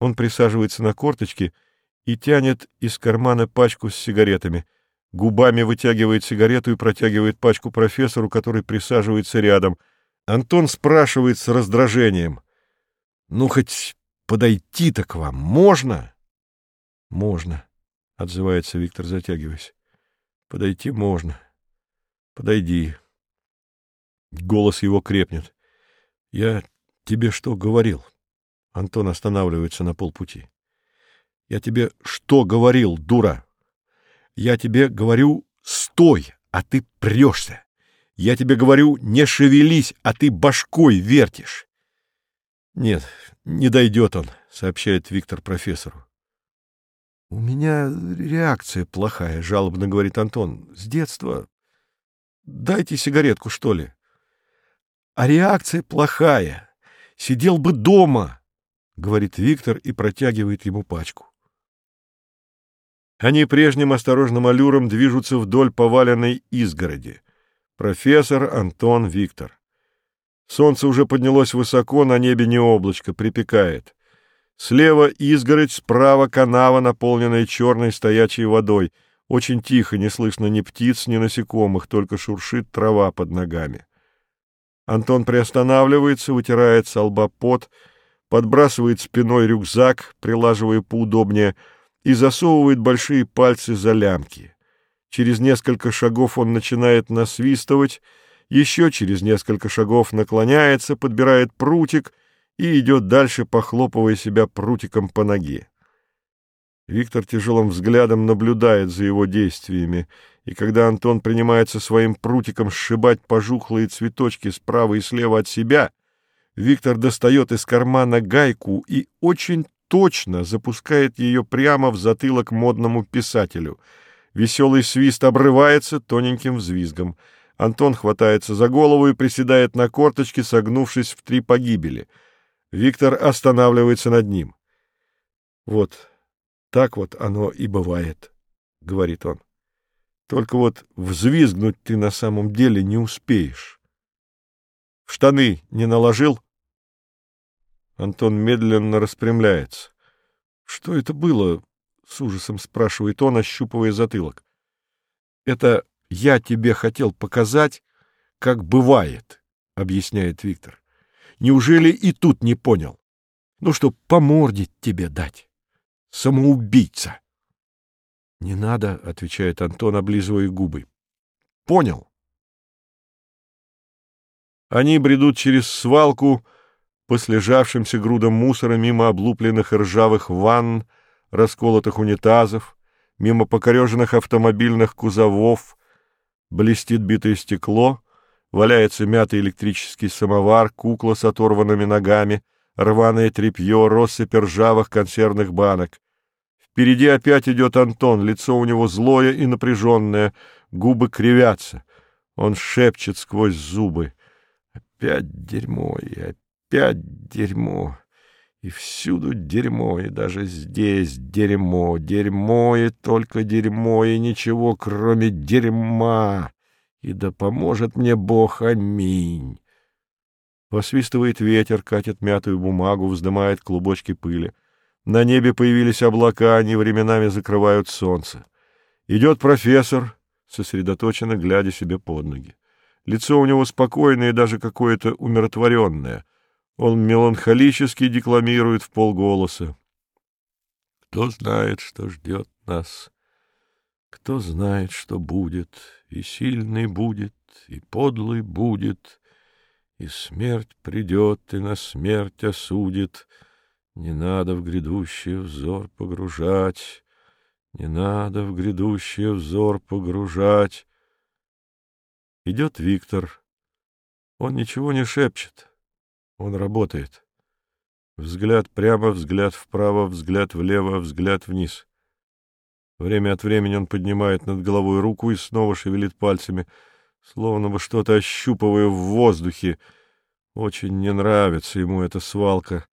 Он присаживается на корточки и тянет из кармана пачку с сигаретами. Губами вытягивает сигарету и протягивает пачку профессору, который присаживается рядом. Антон спрашивает с раздражением. — Ну, хоть подойти-то к вам можно? — Можно, — отзывается Виктор, затягиваясь. — Подойти можно. Подойди. Голос его крепнет. — Я тебе что говорил? Антон останавливается на полпути. — Я тебе что говорил, дура? Я тебе говорю «стой», а ты прешься. Я тебе говорю «не шевелись», а ты башкой вертишь. — Нет, не дойдет он, — сообщает Виктор профессору. — У меня реакция плохая, — жалобно говорит Антон. — С детства. Дайте сигаретку, что ли. — А реакция плохая. Сидел бы дома, — говорит Виктор и протягивает ему пачку. Они прежним осторожным аллюром движутся вдоль поваленной изгороди. Профессор, Антон, Виктор. Солнце уже поднялось высоко, на небе не облачко, припекает. Слева изгородь, справа канава, наполненная черной стоячей водой. Очень тихо, не слышно ни птиц, ни насекомых, только шуршит трава под ногами. Антон приостанавливается, вытирает с лба пот, подбрасывает спиной рюкзак, прилаживая поудобнее — и засовывает большие пальцы за лямки. Через несколько шагов он начинает насвистывать, еще через несколько шагов наклоняется, подбирает прутик и идет дальше, похлопывая себя прутиком по ноге. Виктор тяжелым взглядом наблюдает за его действиями, и когда Антон принимается своим прутиком сшибать пожухлые цветочки справа и слева от себя, Виктор достает из кармана гайку и очень точно запускает ее прямо в затылок модному писателю. Веселый свист обрывается тоненьким взвизгом. Антон хватается за голову и приседает на корточки, согнувшись в три погибели. Виктор останавливается над ним. — Вот так вот оно и бывает, — говорит он. — Только вот взвизгнуть ты на самом деле не успеешь. — В штаны не наложил? Антон медленно распрямляется. — Что это было? — с ужасом спрашивает он, ощупывая затылок. — Это я тебе хотел показать, как бывает, — объясняет Виктор. — Неужели и тут не понял? Ну что, помордить тебе дать? Самоубийца! — Не надо, — отвечает Антон, облизывая губы. — Понял. Они бредут через свалку, — по слежавшимся грудам мусора мимо облупленных ржавых ванн, расколотых унитазов, мимо покореженных автомобильных кузовов, блестит битое стекло, валяется мятый электрический самовар, кукла с оторванными ногами, рваное тряпье, россыпь ржавых консервных банок. Впереди опять идет Антон, лицо у него злое и напряженное, губы кривятся. Он шепчет сквозь зубы. Опять дерьмо и опять опять дерьмо. И всюду дерьмо, и даже здесь дерьмо, дерьмо и только дерьмо, и ничего, кроме дерьма. И да поможет мне Бог, аминь. Посвистывает ветер, катит мятую бумагу, вздымает клубочки пыли. На небе появились облака, они временами закрывают солнце. Идет профессор, сосредоточенно глядя себе под ноги. Лицо у него спокойное и даже какое-то умиротворенное — он меланхолически декламирует в полголоса. Кто знает, что ждет нас, кто знает, что будет, и сильный будет, и подлый будет, и смерть придет, и на смерть осудит. Не надо в грядущий взор погружать, не надо в грядущий взор погружать. Идет Виктор. Он ничего не шепчет. Он работает. Взгляд прямо, взгляд вправо, взгляд влево, взгляд вниз. Время от времени он поднимает над головой руку и снова шевелит пальцами, словно бы что-то ощупывая в воздухе. Очень не нравится ему эта свалка.